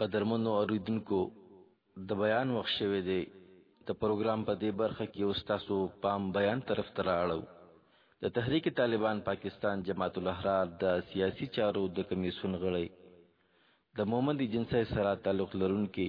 قدرمنو اوریدونکو د بیان وخت شوی دی د پروګرام په دې برخه کې اوس تاسو پام بیان طرف ته راړو د تحریک طالبان پاکستان جماعت الاحرار د سیاسي چارو د کمیسون غړی د محمد جنسای سره تعلق لرونکي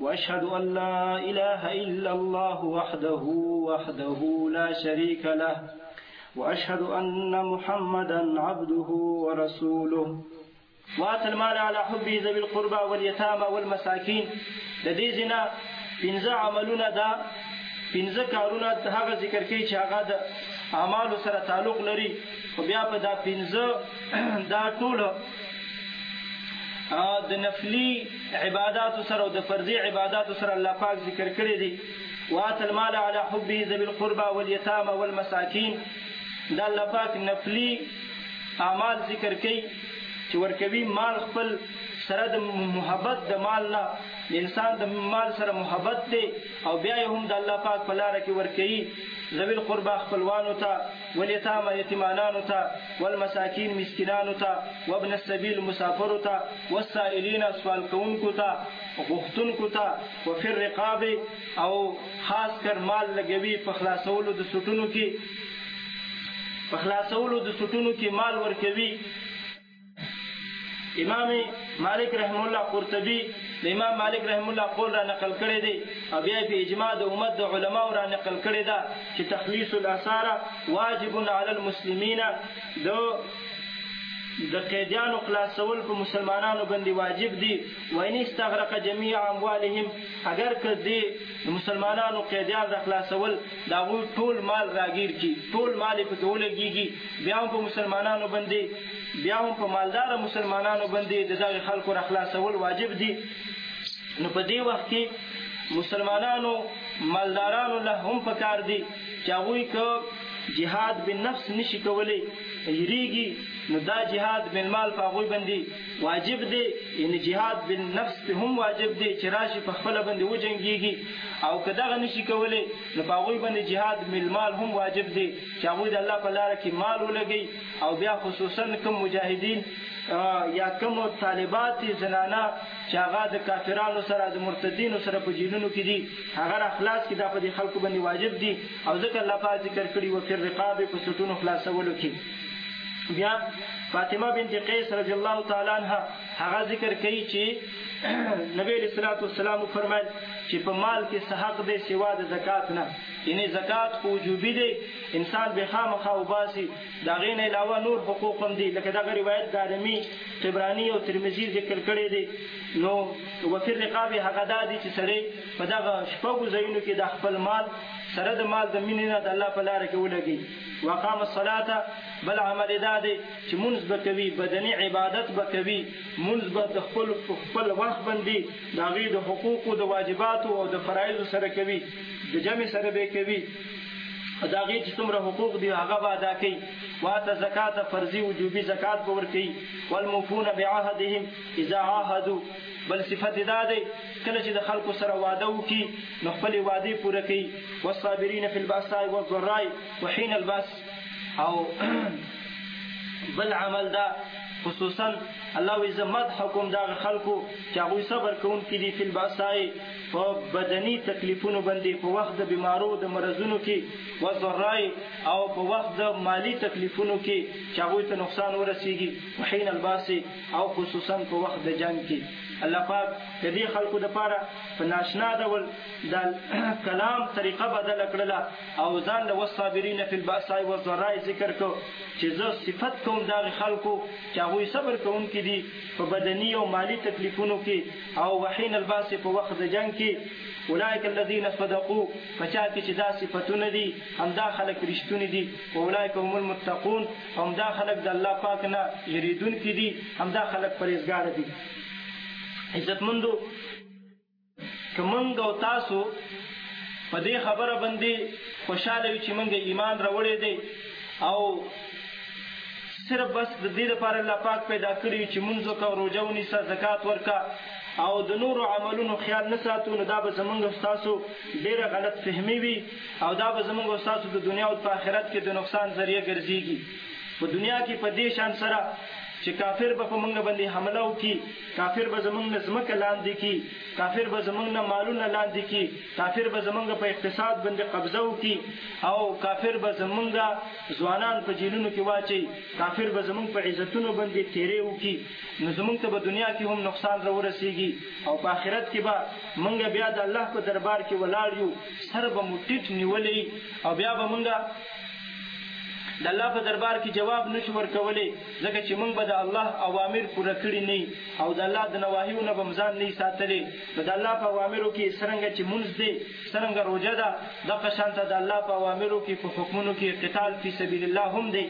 وأشهد أن لا إله إلا الله وحده وحده لا شريك له وأشهد أن محمدا عبده ورسوله وآت المال على حبه ذوي القربى واليتامى والمساكين د دې زنا پنځه عملونه دا پنځه کارونه هغه ذکر کوي چې هغه د اعمالو سره تعلق لري خو بیا په دا پنځه دا ټول د نفلی عبادات سره او د فرضي عبادات سره الله پاک ذکر کړی دی وات المال على حبه ذوي القربى واليتامى والمساكين دا الله پاک نفلي اعمال ذکر کوي چې ورکوي مال خپل سره د محبت د مال نه انسان د مال سره محبت دی او بیا هم د الله پاک په لار کې ورکوي ذوی القربا خپلوانو ته واليتامى يتيمانانو ته والمساکين مسکينانو ته وابن السبيل مسافرو ته والسائلين سوال کوونکو ته غوښتونکو ته وفي الرقاب او خاص کر مال لګوي په خلاصولو د سوټونو کې په خلاصولو د سوټونو کې مال ورکوي امام مالک رحم الله قرطبي د امام مالک رحم الله قول را نقل کړی دی او بیا په اجماع د امت د علما را نقل کړی دا چې تخلیص الاثار واجب علی المسلمین د د قیدیانو خلاصول په مسلمانانو باندې واجب دي وین استغرق جميع اموالهم اگر که دې مسلمانانو قیدیان را خلاصول دا غو ټول مال راګیر کی ټول مال په کې ولګيږي بیا هم په مسلمانانو باندې بیا هم په مالدار مسلمانانو باندې د دغه خلکو را خلاصول واجب دي نو په دې وخت کې مسلمانانو مالدارانو له هم پکار دي چې هغوی که جهاد بن نفس نشي کولی یریږي نو دا جهاد بن مال په هغوی باندې واجب دی یعنی جهاد بن نفس په هم واجب دی چې راشي په خپل باندې وجنګيږي او که دغه نشي کولی نو په هغوی باندې جهاد بن مال هم واجب دی چې هغوی د الله په لاره کې مال ولګي او بیا خصوصا کوم مجاهدین یا کوم طالبات زنانه چې هغه د کافرانو سره د مرتدینو سره په جیلونو کې دي هغه را خلاص کې دا په دې خلکو باندې واجب دي او ځکه الله پاک ذکر کړی و فر رقاب په سټونو خلاصولو کې بیا فاطمه بنت قیس رضی الله تعالی عنها هغه ذکر کوي چې نبی صلی الله علیه وسلم فرمایل چې په مال کې صحق دی سوا د زکات نه یعنی زکات خو وجوبی دی انسان به خامخا وباسي دا غین علاوه نور حقوق هم دي لکه دغه روایت دارمی طبرانی او ترمذی ذکر کړی دی نو وفر رقاب هغه دادی چې سړی په دغه شپږو ځایونو کې د خپل مال سره د مال د مینې نه د الله په لار کې ولګي وقام الصلاه بل عمل دا دی چې منځ به کوي بدني عبادت به کوي منځ به د خپل خپل وخت باندې د غي د حقوقو د واجباتو او د فرایض سره کوي د جمع سره به کوي او دا غي چې څومره حقوق دي هغه به ادا کوي واته زکات فرضي وجوبي زکات به ور کوي والموفون بعهدهم اذا عاهدوا بل صفت دا دی کله چې د خلکو سره واده وکي نو خپل واده پوره کوي والصابرین فی الباساء والضراء وحين الباس او بل عمل دا خصوصا الله وي زمد حکم دا خلکو چې هغه صبر کوونکي دي فی الباساء په بدني تکلیفونو باندې، په وخت د بیمارو د مرضونو کې، والضراء، او په وخت د مالي تکلیفونو کې چې هغوی ته نقصان ورسیږي، وحین الباس، او خصوصاً په وخت د جنګ کې، الله پاک د دې خلکو لپاره په ناشنا ډول د کلام طریقه بدله کړله او ځان له والصابرین فی الباساء والضراء ذکر کړ چې زه صفت کوم د هغه خلکو چې هغوی صبر کوونکي دي په بدني او مالي تکلیفونو کې. او وحین الباس په وخت د جنگ کې اولئک الذین صدقوا پچا کې چې دا صفاتونه دي همدا خلک رښتونی دي او اولئک هم المتقون همدا خلک د الله پاک نه یریدون کې دي همدا خلک پرهیزګار دي عزتمندو کمنګ او تاسو په دې خبره باندې خوشاله یو چې مونږ ایمان راوړې دي او صرف بس د دې لپاره الله پاک پیدا کړي یو چې مونځ وکړه، روژه ونیسه، زکات ورکړه او د نورو عملونو خیال نه ساتو نو دا به زمونږ او ستاسو ډېره غلط فهمي وي او دا به زمونږ او ستاسو د دنیا او په آخرت کې د نقصان ذریعه ګرځېږي. په دنیا کې په دې شان سره چې کافر به په مونږ باندې حمله وکړي، کافر به زمونږ نه ځمکه لاندې کړي، کافر به زمونږ نه مالونه لاندې کړي، کافر به زمونږ په اقتصاد باندې قبضه وکړي او کافر به زمونږ ځوانان په جیلونو کې واچي کافر به زمونږ په عزتونو باندې تیرې وکړي نو زمونږ ته به دنیا کې هم نقصان را ورسیږي او په آخرت کې به مونږ بیا د الله په دربار کې ولاړ یو سر به مو ټیټ نیولی او بیا به مونږ د الله په دربار کې جواب نشو ورکولې ځکه چې موږ به د الله اوامر پوره کړی نه او د الله د نواهیو نه بمزان نه ساتلې نو د الله په اوامرو کې سرنګ چې مونږ دې څرنګه روژه ده دغه شان ته د الله په اوامرو کې په حکمونو کې قتال فی سبیل الله هم دی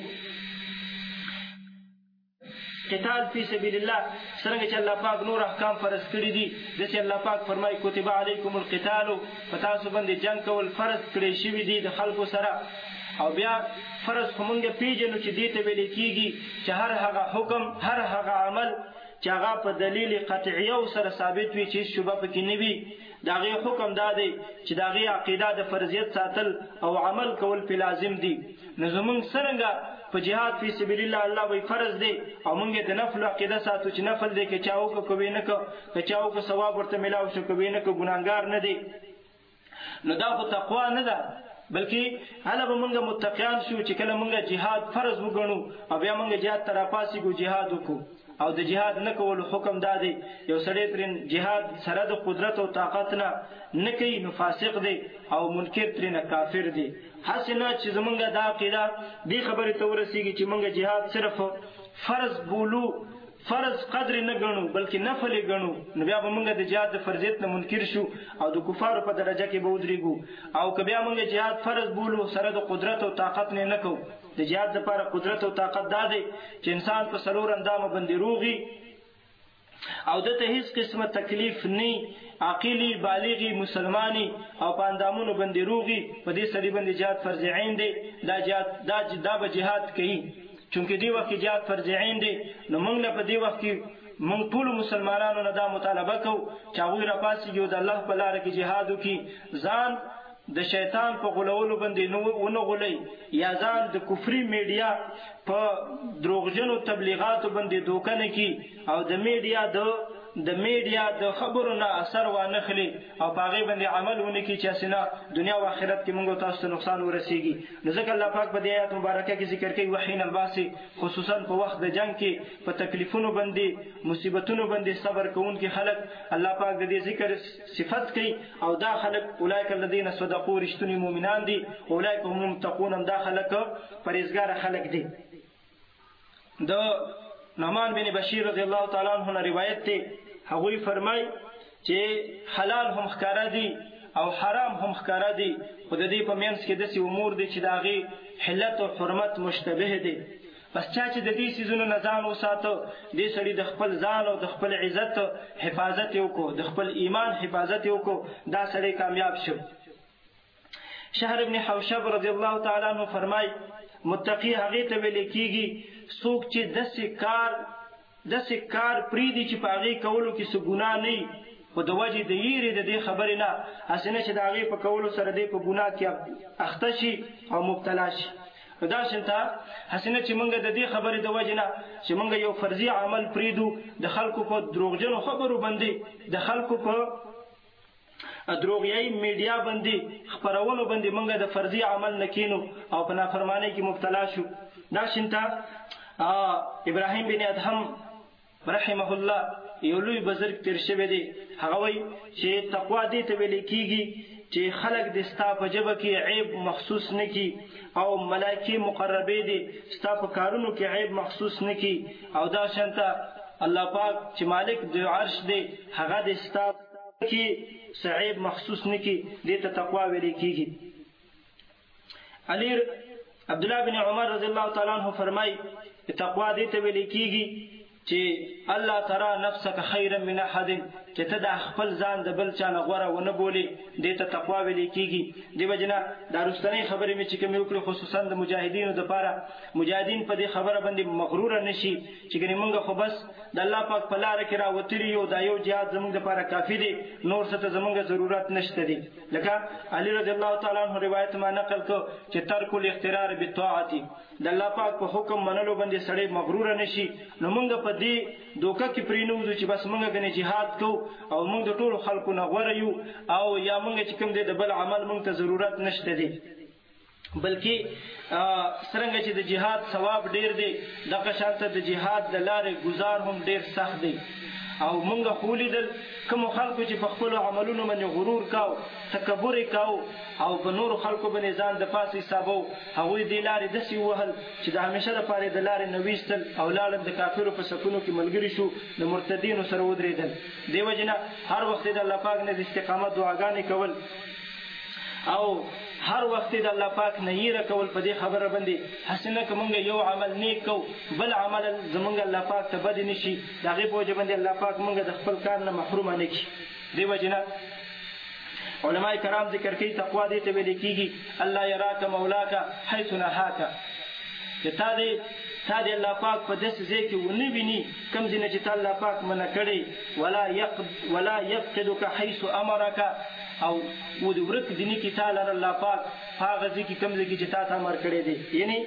قتال فی سبیل الله څنګه چې الله پاک نور احکام فرض کړی دي د چې الله پاک فرمایي کتب علیکم القتال فتاسو باندې جنگ کول فرض کړی شوی دی د خلکو سره او بیا فرض خو مونږ پیژنو چې دې ته ویل کیږي چې هر هغه حکم هر هغه عمل چې هغه په دلیل قطعی او سره ثابت وي چې شوبه پکې نه وي د هغې حکم دا دی چې د هغې عقیده د فرضیت ساتل او عمل کول پرې لازم دي، نو زمونږ څرنګه په جهاد فی سبیل الله الله وایي فرض دی او مونږ یې د نفل عقیده ساتو چې نفل دی که چا وکړ که ویې نه کړ، که چا وکړ ثواب ورته ملاو شو که ویې نه کړ ګناهګار نه دی، نو دا خو تقوا نه ده، بلکې هله به مونږ متقیان شو چې کله مونږ جهاد فرض وګڼو او بیا مونږ جهاد ته راپاڅیږو جهاد وکړو. او د جهاد نه کولو حکم دا دی یو سړی ترې جهاد سره د قدرت او طاقت نه نه کوي نو فاسق دی او منکر ترې نه کافر دی هسې نه چې زمونږ دا عقیده دې خبرې ته ورسیږي چې مونږ جهاد صرف فرض بولو فرض قدر نه ګڼو بلکې نفل یې ګڼو نو بیا به مونږ د جهاد د فرضیت نه منکر شو او د کفارو په درجه کې به ودرېږو او که بیا مونږ جهاد فرض بولو سره د قدرت او طاقت نه نه کوو د جهاد لپاره قدرت او طاقت دا دی چې انسان په سلور اندامو باندې روغي او د ته هیڅ قسمه تکلیف نه عاقلی بالغی مسلمانی او په اندامونو باندې روغي په دې سړي باندې جهاد فرض عین دی دا جهاد دا دا به جهاد کوي چونکه دی وخت جهاد فرض عین دی نو موږ له په دې وخت کې مونږ ټول مسلمانانو نه دا مطالبه کوو چې هغوی راپاسېږي او د الله په لاره کې جهاد وکړي ځان د شیطان په غولولو باندې نو ونه غولئ یا ځان د کفري میډیا په دروغجنو تبلیغاتو باندې دوکه نه کړي او د میډیا د د میډیا د خبرو نه اثر وانه خلی او په هغه باندې عمل ونه کی چې اسنه دنیا او آخرت کې موږ تاسو ته نقصان ورسیږي نو ځکه الله پاک په دې آیات مبارکه کې ذکر کوي وحین الباسی خصوصا په وخت د جنگ کې په تکلیفونو باندې مصیبتونو باندې صبر کوونکي خلک الله پاک د دې ذکر صفت کوي او دا خلک اولئک الذین صدقوا رښتوني مؤمنان دي اولئک هم المتقون هم دا خلک پرهیزګاره خلک دي د نعمان بن بشیر رضی الله تعالی عنه نه روایت دی هغوی فرمای چې حلال هم ښکارا دي او حرام هم ښکارا دي خو د دې په مینس کې داسې امور دي چې د هغې حلت او حرمت مشتبه دي پس چا چې ددې څیزونو نه ځان وساته، دې سړي د خپل ځان او د خپل عزت حفاظت یې وکړو، د خپل ایمان حفاظت یې وکړو، دا سړی کامیاب شو. شهر ابن حوشب رضی الله تعالی عنه فرمائی، متقی هغې ته ویلې کیږي څوک چې دسې کار، داسې کار پرېږدي چې په هغې کولو کې څه ګناه نه وي، خو د وجې د یېرې د دې خبرې نه، هسې نه چې د هغې په کولو سره دی په ګناه کې اخته شي او مبتلا شي. نو داشانته هسې نه چې مونږ د دې خبرې د وجې نه چې مونږ یو فرضي عمل پرېږدو، د خلکو په دروغجنو خبرو باندې د خلکو په. دروغیائی میډیا باندی خپرولو باندی مونږ د فرضی عمل نکینو او په نافرمانی کی مبتلا شو دا شنتا ابراهیم بن ادهم رحمه الله یو لوی بزرګ تیر شوی دی هغه وای چې تقوا دې ته ویل کیږي چې خلق د ستا په جبه کې عیب مخصوص نکی او ملائکه مقربه دي ستا په کارونو کې عیب مخصوص نکی او دا شنتا الله پاک چې مالک د عرش دی هغه د ستا کی صعیب مخصوص نکی دیتا تقوا ویلی کیږي علی عبد الله بن عمر رضی الله تعالی عنہ فرمای تقوا دیتا ویلی کیږي چې الله ترى نفسك خيرا من احد چې ته د خپل ځان د بل چا نه غوره ونه بولی د ته تقوا ویل کیږي د وجنا د رستنې خبرې مې چې کوم وکړي خصوصا د مجاهدینو د پاره مجاهدین په دې خبره باندې مغرور نشي چې ګنې مونږ خو بس د الله پاک په لاره کې را وتلي یو دا یو جهاد زمونږ لپاره کافي دی نور څه ته زمونږ ضرورت نشته دی لکه علي رضی الله تعالی عنه روایت ما نقل کو چې ترک الاغترار بالطاعت د الله پاک په حکم منلو باندې سړی مغرور نشي نو مونږ په دې دوکه کې پرینوځو چې بس مونږ ګنې جهاد کو او مونږ د ټولو خلکو نه غوره یو او یا مونږ چې کوم دی د بل عمل مونږ ته ضرورت نشته دی بلکې څرنګه چې د جهاد ثواب ډیر دی دغه شانته د جهاد د لارې گزار هم ډیر سخت دی او مونږ خو لیدل کوم خلکو چې په خپل عملونو باندې غرور کاو تکبر کاو او په نور خلکو باندې ځان د پاسې حسابو هغه د لارې د سی وهل چې د همیشه لپاره د لارې نويستل او لاړل د کافرو په سفونو کې ملګری شو د مرتدینو سره ودرېدل دیو جنا هر وخت د الله پاک نه استقامت دعاګانې کول او هر وخت د الله پاک نه یره کول په دې خبره باندې حسنه که مونږ یو عمل نیک کو بل عمل زمونږ الله پاک ته بد نشي دا غي په وجه باندې الله پاک مونږ د خپل کار نه محروم نه کی دی وجنه علماء کرام ذکر کوي تقوا دې ته ویل کیږي الله یراک مولاک حيث نهاک چې تا دې تا دې الله پاک په داسې ځای کې ونه ویني کوم ځای نه چې تا الله پاک منع کړی ولا یقد ولا یفقدک حيث امرک او او د ورک دیني کې تا لره الله پاک په هغه ځای کې کوم ځای کې چې تا ته امر کړی دی یعنی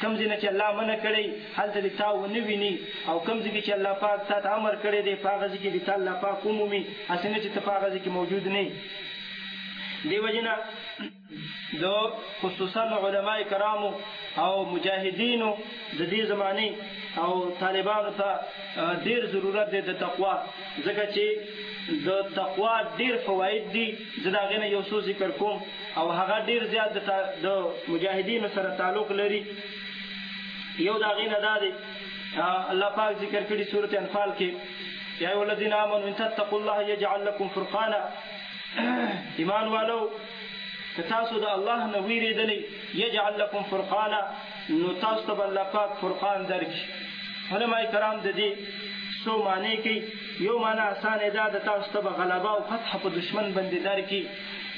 کوم ځای نه چې الله منع کړی هلته دې تا ونه ویني او کوم ځای کې چې الله پاک تا ته امر کړی دی په هغه ځای کې دې تا الله پاک ومومي هسې نه چې ته په هغه ځای کې موجود نه دیو جنا د خصوصا علماء کرامو او مجاهدینو د دې زماني او طالبانو ته ډیر ضرورت دی د تقوا ځکه چې د تقوا ډیر فواید دي زه دا غنه یو څو ذکر کوم او هغه ډیر زیات د مجاهدینو سره تعلق لري یو دا غنه دا دی الله پاک ذکر کړی سورته انفال کې یا الذین آمنوا ان تتقوا الله یجعل لكم فرقانا ایمان والو که تاسو د الله نه ویریدلی یجعل لکم فرقانا نو تاسو ته به الله پاک فرقان درکړي علما کرام د دې څو معنی کوي یو معنی اسانه ده د تاسو ته به غلبه او فتح په دشمن باندې درکړي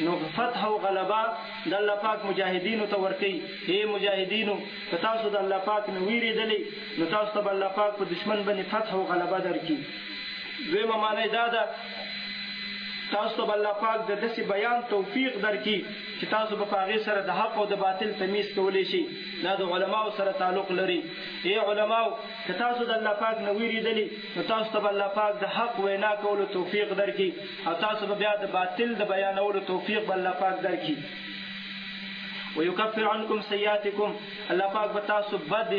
نو فتح او غلبه د الله پاک مجاهدینو ته ورکي هي مجاهدینو که تاسو د الله پاک نه ویریدلی نو تاسو ته به الله پاک په دشمن باندې فتح او غلبه درکړي دویمه معنی دا ده تاسو ته الله پاک د داسې بیان توفیق درکړي چې تاسو به په هغې سره د حق او د باطل تمیز کولی شي دا د علماو سره تعلق لري ای علماو که تاسو د الله پاک نه ویریدلی نو تاسو ته به الله پاک د حق وینا کولو توفیق درکړي او تاسو به بیا د باطل د بیانولو توفیق به الله پاک درکړي ويكفر عنكم سيئاتكم الله پاک به تاسو بد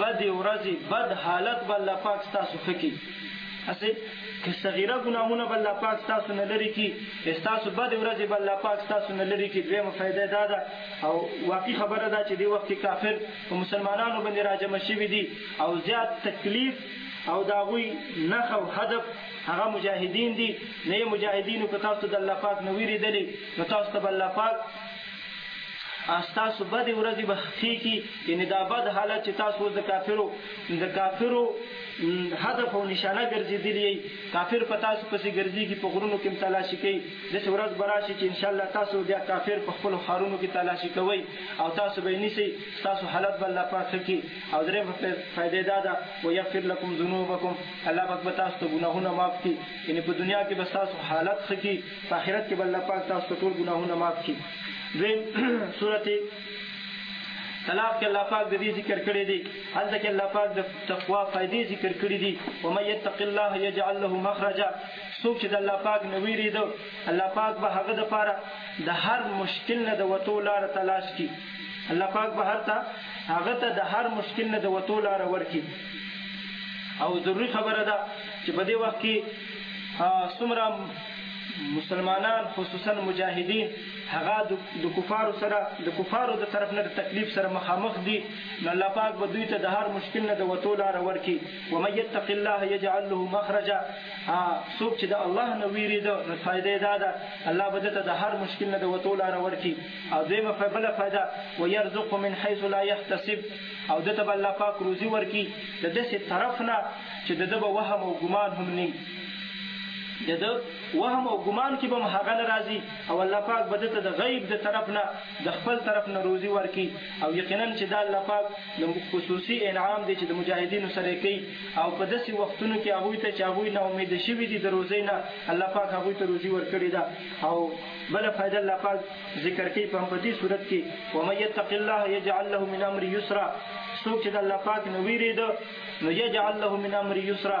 بد ورځي بد حالت به الله پاک تاسو خکې هسې که صغیره ګناهونه به الله پاک ستاسو نه لرې کړي ستاسو بدې ورځې به الله پاک ستاسو نه لرې کړي دویمه فایده دا ده او واقعي خبره ده چې دې وخت کې کافر په مسلمانانو باندې راجمع شوي دي او زیات تکلیف او د هغوی نښه او هدف هغه مجاهدین دي نه یې مجاهدینو که تاسو د الله پاک نه ویرېدلې نو تاسو ته به الله پاک تاسو بدې ورځې به ښې کړي یعنې دا بد حالت چې تاسو اوس د کافرو د کافرو هدف او نشانه ګرځېدلي یئ، کافر په تاسو پسې ګرځېږي، په غرونو کې هم تلاشي کوي، داسې ورځ به راشي چې انشاالله تاسو به بیا کافر په خپلو ښارونو کې تلاشي کوئ او تاسو به یې نیسئ، ستاسو حالت به الله پاک ښه کړي او درېیمه فایده یې دا ده، ویغفر لکم ذنوبکم، الله پاک به تاسو ته ګناهونه معاف کړي، یعنې په دنیا کې به ستاسو حالت ښه کړي، په اخرت کې به الله پاک تاسو ته ټول ګناهونه معاف کړي. دویم، سورت. طلاق کې الله پاک د دې ذکر کړی دی هلته کې الله پاک د تقوا فائدې ذکر کړې دي و مې یتق الله یجعل له مخرجا څوک چې د الله پاک نه ویری دو الله پاک به هغه د پاره د هر مشکل نه د وتو لار تلاش کی الله پاک به هر ته هغه ته د هر مشکل نه د وتو لار ورکی او ضروری خبره ده چې په دې وخت کې څومره مسلمانان خصوصا مجاهدین هغه د کفارو سره د کفارو د طرف نه د تکلیف سره مخامخ دي نو الله پاک به دوی ته د هر مشکل نه د وتو لار ورکي و من يتق الله يجعل له مخرجا څوک چې د الله نه ویری ده نو فائدې دا ده الله به ته د هر مشکل نه د وتو لار ورکي او دیمه فبل فائدہ ويرزق من حيث لا يحتسب او دته الله پاک روزي ورکي د دسه طرف نه چې د دبه وهم او ګمان هم نه د ده وهم او ګمان کې به هم هغه نه راځي او الله پاک به ده ته د غیب د طرف نه د خپل طرف نه روزي ورکړي او یقینا چې دا الله پاک د خصوصي انعام دی چې د مجاهدینو سره یې کوي او په داسې وختونو کې هغوی ته چې هغوی نا امیده شوي دي د روزۍ نه الله پاک هغوی ته روزي ورکړې ده او بله فایده الله پاک ذکر کوي په همدې صورت کې ومن یتق الله یجعل له من امر یسرا څوک چې د الله پاک نه ویرېده نو یجعل له من امر یسرا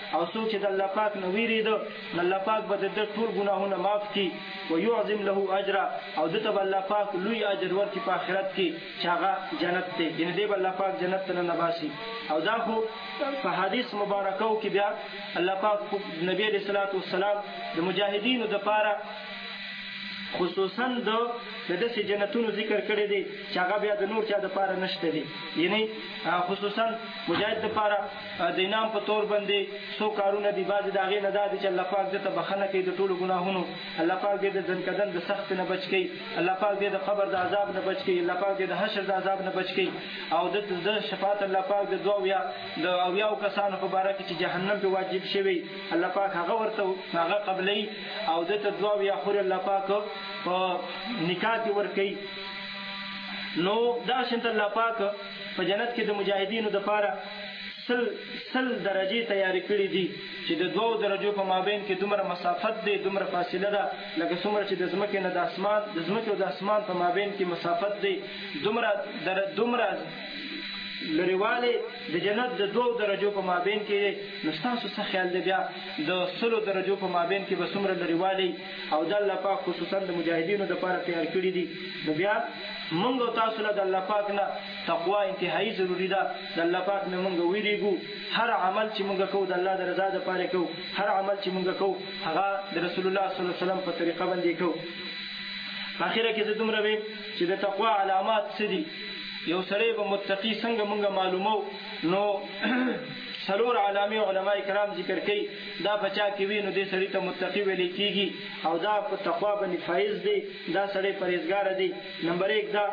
او څوک چې د الله پاک نه ویریده نو الله پاک به د ده ټول ګناهونه معاف کړي ویعظم له اجرا او ده ته به الله پاک لوی اجر ورکړي په آخرت کې چې هغه جنت دی یعنې دی به الله پاک جنت ته ننباسي او دا خو په حدیث مبارکو کې بیا الله پاک نبی علیه الصلاة والسلام د مجاهدینو دپاره خصوصا د د داسې جنتونو ذکر کړی دی چې هغه بیا د نور چا دپاره نشته دی یعنی خصوصا مجاهد دپاره د انعام په تور باندې څو کارونه دي بعضې د هغې نه دا دي چې الله پاک دې ته بخښنه کوي د ټولو ګناهونو الله پاک دې د ځنکدن د سخت نه بچ کوي الله پاک دې د قبر د عذاب نه بچ کوي الله پاک دې د حشر د عذاب نه بچ کوي او د د شفاعت الله پاک د دوه یا د او یاو کسانو په باره کې چې جهنم په واجب شوی الله پاک هغه ورته هغه قبلې او د ته دوه یا خور الله پاک په نکاح کې ور کوي نو دا شنت الله پاک په جنت کې د مجاهدینو د پاره سل سل درجې تیارې کړې دي چې د دوو درجو په مابین کې دومره مسافت دی دومره فاصله ده لکه څومره چې د ځمکې نه د اسمان د ځمکې او د اسمان په مابین کې مسافت دی دومره در دومره لريواله د جنت د دوو درجو په مابین کې دی نو ستاسو څه خیال دی بیا د سلو درجو په مابین کې به څومره لريوالی او د الله پاک خصوصا د مجاهدینو لپاره تیار کړی دي نو بیا موږ تاسو له الله پاک نه تقوا انتهایی ضروری ده د الله پاک نه مونږ ویریګو هر عمل چې مونږ کوو د الله د رضا د پاره کوو هر عمل چې مونږ کوو هغه د رسول الله صلی الله علیه وسلم په طریقه باندې کوو په اخره کې زه دومره ویم چې د تقوا علامات څه دي یو سړی به متقی څنګه مونږ معلومو نو سلور علامه علما کرام ذکر کوي دا بچا کې وی نو دې سړی ته متقی ویل کیږي او دا په تقوا باندې فایز دی دا سړی پرهیزګار دی نمبر 1 دا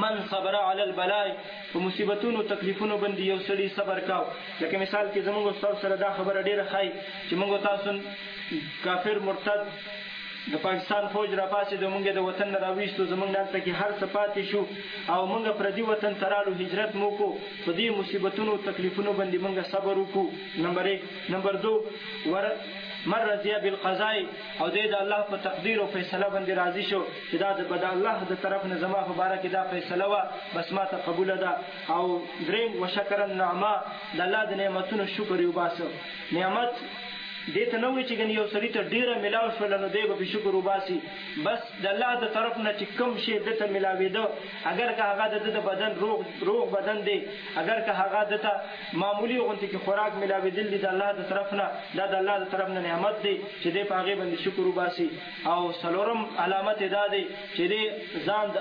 من صبر علی البلاء په مصیبتونو تکلیفونو باندې یو سړی صبر کاو لکه مثال کې زموږ استاد سره دا خبره ډیره خای چې موږ تاسو کافر مرتد د پاکستان فوج را پاسې د مونږ د وطن نه راويستو زمونږ دلته کې هر څه پاتې شو او مونږ پردي وطن ترالو هجرت مو کو په دې مصیبتونو تکلیفونو باندې مونږ صبر وکړو نمبر 1 نمبر 2 ور مر رضیا بالقضاء او د الله په تقدیر او فیصله باندې راضي شو چې دا د بد الله د طرف نه زما په باره کې دا فیصله وه بس ما ته قبوله ده او دریم وشکر النعمه د الله د نعمتونو شکر یې وباسه نعمت دې ته نه وایي چې ګنې یو سړي ته ډېره ملاو شوله نو دی به پې شکر وباسي بس د الله د طرف نه چې کوم شی ده ته ملاوېده اګر که هغه د ده د بدن روغ روغ بدن دی اګر که هغه ده ته معمولي غوندې کې خوراک ملاوېدل دي د الله د طرف نه دا د الله د طرف نه نعمت دی چې دی په هغې باندې شکر وباسي او څلورم علامت دا دی چې دې ځان د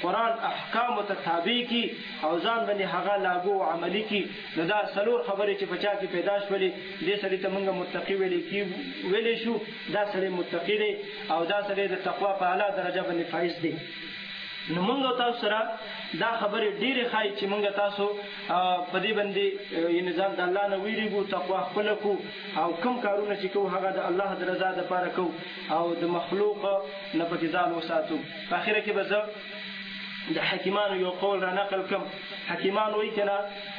قرآن احکامو ته تابع کی او ځان باندې هغه لاګو او عملی کی نو دا څلور خبرې چې په چا کې پیدا شولې دې سړي ته موږ متقي ویلې کی ویلې شو دا سړی متقي دی او دا سړی د تقوا په اعلی درجه باندې فایز دی نو موږ تاسو سره دا خبره ډیره خای چې موږ تاسو په دې باندې یې نظام د الله نه ویریږو تقوا خپل کو او کوم کارونه چې کوو هغه د الله د رضا لپاره کوو او د مخلوق نه پکې ځان وساتو په اخره کې به زه د حکیمانو یو قول را نقل کم حکیمان وایي کنه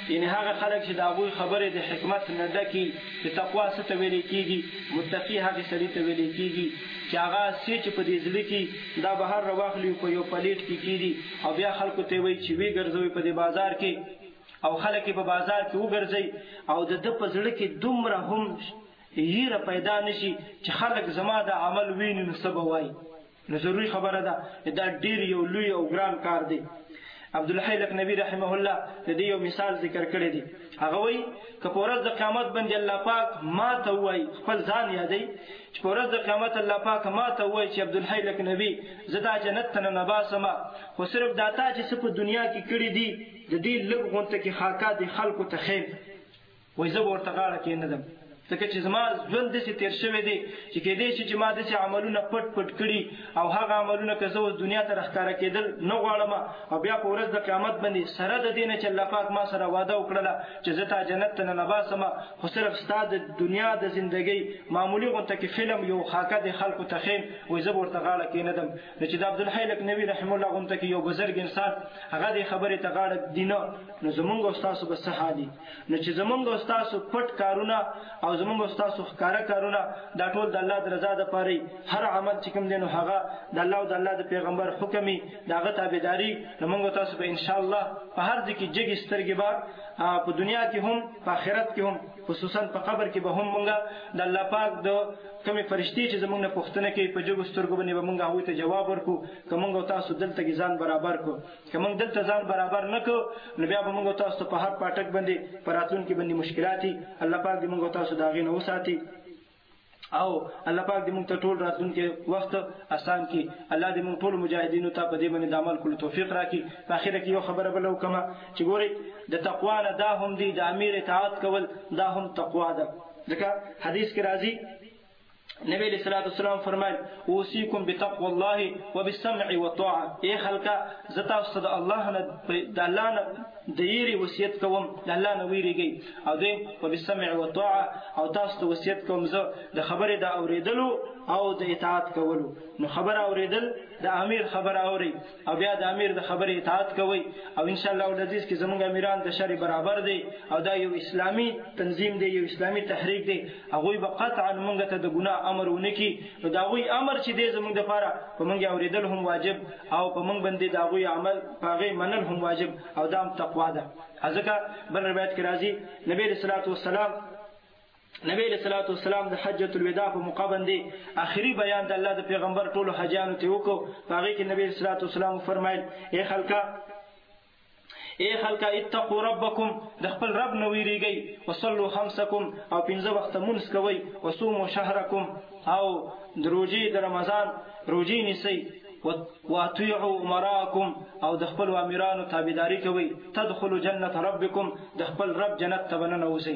یعنی هغه خلک چې د هغوی خبرې د حکمت نه ډکې د تقوا څه ته ویلې کېږي متقي هغې سړي ته ویلې کېږي چې هغه څه چې په دې زړه کې دا بهر راواخلي په یو پلیټ کې کېږي او بیا خلکو ته وایي چې ویې ګرځوي په دې بازار کې او خلک په بازار کې وګرځي او د د په زړه کې دومره هم یره پیدا نشي چې خلک زما د عمل ویني نو سبا وای نو ضروری خبره ده دا ډیر یو لوی او ګران کار دی عبد الحی لکنبی رحمه الله د دې یو مثال ذکر کړی دی هغه وایي که په ورځ د قیامت باندې الله پاک ما ته وایي خپل ځان یادوي چې په ورځ د قیامت الله پاک ما ته وایي چې عبد الحی لکنبی زه دا جنت ته نه باسم خو صرف دا تا چې څه په دنیا کې کړي دي د دې لږ غونته کې خاکا دې خلکو ته خیم وای زه به ورته غاړه کې نه دم ځکه چې زما ژوند داسې تیر شوی دی چې کېدای شي چې ما داسې عملونه پټ پټ کړي او هغه عملونه که زه اوس دنیا ته راښکاره کېدل نه غواړم او بیا په ورځ د قیامت باندې سره د دې نه چې الله پاک ما سره وعده وکړله چې زه تا جنت ته ننباسم خو صرف ستا د دنیا د زندګۍ معمولي غونته کې فلم یو خاکه د خلکو ته ښیم وایي زه به ورته غاړه کېنږدم نو چې د عبدالحی لکنوي رحم الله غونته کې یو بزرګ انسان هغه دې خبرې ته غاړه ږدي نه نو زمونږ او ستاسو به څه حال نو چې زمونږ او ستاسو پټ کارونه او زمونږ او ستاسو ښکاره کارونه دا ټول د الله د رضا دپاره هر عمل چې کوم دی نو هغه د الله او د الله د پیغمبر حکم وي د هغه تابعداري نو مونږ او تاسو به انشاءالله په هر ځای کې جګې سترګې به په دنیا کې هم په آخرت کې هم خصوصا په قبر کې به هم مونږ د الله پاک د کومې فرشتې چې زمونږ نه پوښتنه کوي په جګو سترګو باندې به مونږ هغوی ته جواب ورکړو که مونږ او تاسو دلته کې ځان برابر کړو که مونږ دلته ځان برابر نه کړو نو بیا به مونږ او تاسو ته په هر پاټک باندې په راتلونکي باندې مشکلات وي الله پاک دې مونږ او تاسو د هغې نه وساتي او الله پاک دې موږ ته ټول راتلونکي وخت اسان کړي الله دې موږ ټول مجاهدینو ته په دې باندې د عمل کولو توفیق راکړي په اخر کې یو خبره بل وکم چې ګوري د تقوا نه دا هم دی د امیر اطاعت کول دا هم تقوا ده ځکه حدیث کې راځي نبی علیہ الصلوۃ والسلام فرمایل اوصيکم بتقوا الله وبالسمع والطاعه اے خلقا زتا استاد الله نه د الله نه د یری وصیت کوم د الله نه ویریږي او دې وبالسمع والطاعه او تاسو ته وصیت کوم زه د خبره د اوریدلو او د اطاعت کولو نو خبر اوریدل د امیر خبر اوري او بیا د امیر د خبرې اطاعت کوي او ان شاء الله العزیز کې زمونږ امیران د شر برابر دي او دا یو اسلامي تنظیم دی یو اسلامي تحریک دی هغه به قطعا مونږ ته د ګناه امر ونکي نو دا غوي امر چې دی زمونږ د پاره په مونږ اوریدل هم واجب او په مونږ باندې دا غوي عمل پاغه منل هم واجب او دا هم تقوا ده ځکه بل روایت کې راځي نبی رسول الله نبی علیہ الصلوۃ والسلام د حجۃ الوداع په موقع باندې اخري بیان د الله د پیغمبر ټولو حجانو ته وکړو هغه کې نبی علیہ الصلوۃ والسلام فرمایل اے خلکا اے خلکا اتقوا ربکم د خپل رب نو ویریږئ وصلوا خمسکم او پنځه وخت مونږ کوي وصوموا شهرکم او دروجي د رمضان روجي نسی واتیعو امراکم او د خپل امیرانو تابعداري کوي تدخلوا جنت ربکم د خپل رب جنت ته بننه وسی